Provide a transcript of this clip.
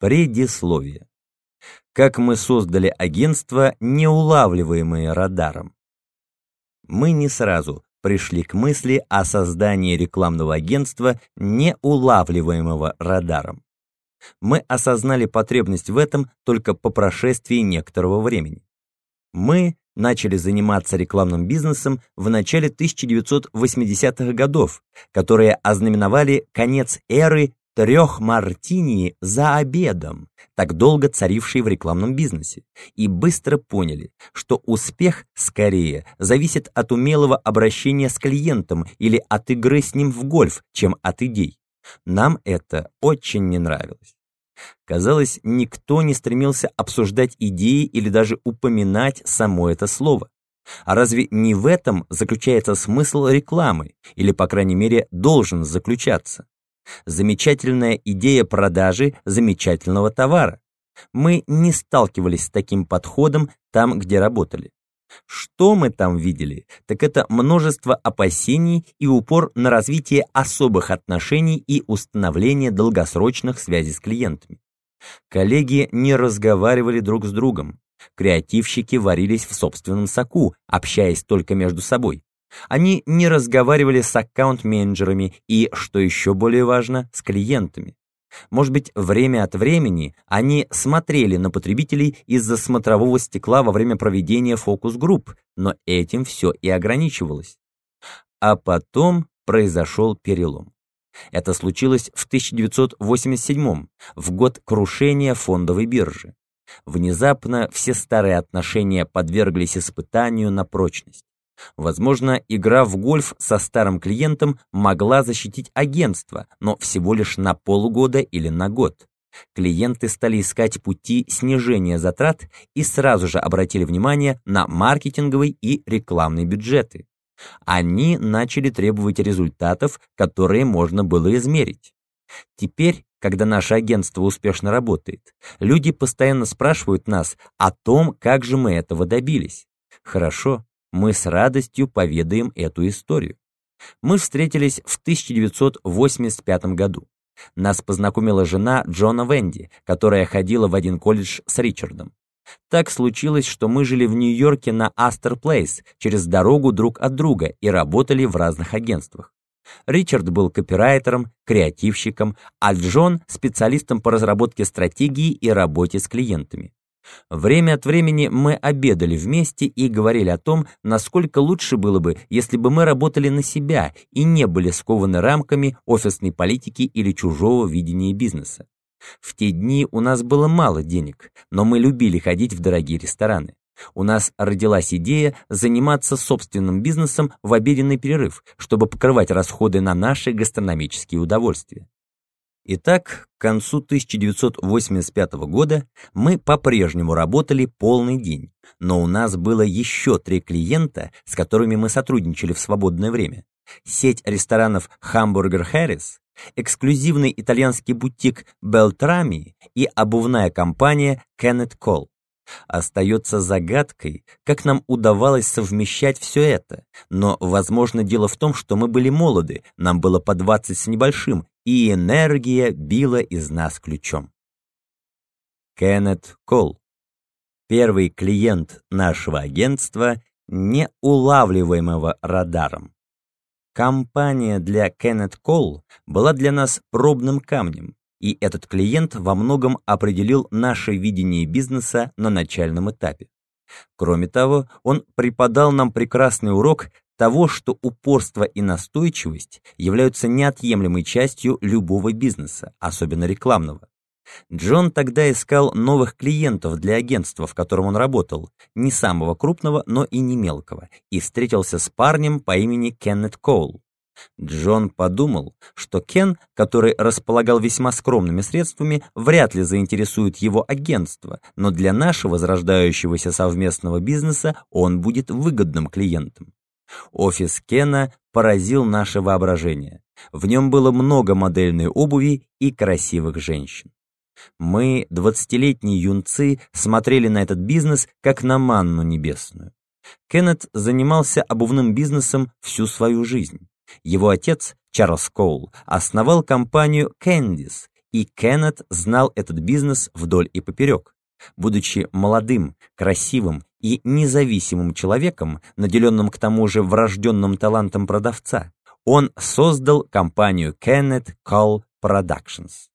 Предисловие. Как мы создали агентство, неулавливаемое радаром. Мы не сразу пришли к мысли о создании рекламного агентства, неулавливаемого радаром. Мы осознали потребность в этом только по прошествии некоторого времени. Мы начали заниматься рекламным бизнесом в начале 1980-х годов, которые ознаменовали конец эры трех мартини за обедом, так долго царившей в рекламном бизнесе, и быстро поняли, что успех скорее зависит от умелого обращения с клиентом или от игры с ним в гольф, чем от идей. Нам это очень не нравилось. Казалось, никто не стремился обсуждать идеи или даже упоминать само это слово. А разве не в этом заключается смысл рекламы, или, по крайней мере, должен заключаться? Замечательная идея продажи замечательного товара. Мы не сталкивались с таким подходом там, где работали. Что мы там видели, так это множество опасений и упор на развитие особых отношений и установление долгосрочных связей с клиентами. Коллеги не разговаривали друг с другом. Креативщики варились в собственном соку, общаясь только между собой. Они не разговаривали с аккаунт-менеджерами и, что еще более важно, с клиентами. Может быть, время от времени они смотрели на потребителей из-за смотрового стекла во время проведения фокус-групп, но этим все и ограничивалось. А потом произошел перелом. Это случилось в 1987 в год крушения фондовой биржи. Внезапно все старые отношения подверглись испытанию на прочность. Возможно, игра в гольф со старым клиентом могла защитить агентство, но всего лишь на полгода или на год. Клиенты стали искать пути снижения затрат и сразу же обратили внимание на маркетинговый и рекламный бюджеты. Они начали требовать результатов, которые можно было измерить. Теперь, когда наше агентство успешно работает, люди постоянно спрашивают нас о том, как же мы этого добились. Хорошо, мы с радостью поведаем эту историю. Мы встретились в 1985 году. Нас познакомила жена Джона Венди, которая ходила в один колледж с Ричардом. Так случилось, что мы жили в Нью-Йорке на Астер Плейс, через дорогу друг от друга и работали в разных агентствах. Ричард был копирайтером, креативщиком, а Джон – специалистом по разработке стратегии и работе с клиентами. Время от времени мы обедали вместе и говорили о том, насколько лучше было бы, если бы мы работали на себя и не были скованы рамками офисной политики или чужого видения бизнеса. В те дни у нас было мало денег, но мы любили ходить в дорогие рестораны. У нас родилась идея заниматься собственным бизнесом в обеденный перерыв, чтобы покрывать расходы на наши гастрономические удовольствия. Итак, к концу 1985 года мы по-прежнему работали полный день, но у нас было еще три клиента, с которыми мы сотрудничали в свободное время. Сеть ресторанов «Хамбургер Хэрис», эксклюзивный итальянский бутик «Белтрами» и обувная компания «Кеннет Колл». Остается загадкой, как нам удавалось совмещать все это, но, возможно, дело в том, что мы были молоды, нам было по 20 с небольшим, и энергия била из нас ключом. Кеннет Колл. Первый клиент нашего агентства, не улавливаемого радаром. Компания для Кеннет Колл была для нас пробным камнем, и этот клиент во многом определил наше видение бизнеса на начальном этапе. Кроме того, он преподал нам прекрасный урок того, что упорство и настойчивость являются неотъемлемой частью любого бизнеса, особенно рекламного. Джон тогда искал новых клиентов для агентства, в котором он работал, не самого крупного, но и не мелкого, и встретился с парнем по имени Кеннет Коул. Джон подумал, что Кен, который располагал весьма скромными средствами, вряд ли заинтересует его агентство, но для нашего зарождающегося совместного бизнеса он будет выгодным клиентом. Офис Кена поразил наше воображение. В нем было много модельной обуви и красивых женщин. Мы, двадцатилетние юнцы, смотрели на этот бизнес как на манну небесную. Кеннет занимался обувным бизнесом всю свою жизнь. Его отец, Чарльз Коул, основал компанию Кэндис, И Кеннет знал этот бизнес вдоль и поперек. Будучи молодым, красивым и независимым человеком, наделенным к тому же врожденным талантом продавца, он создал компанию Kenneth Call Productions.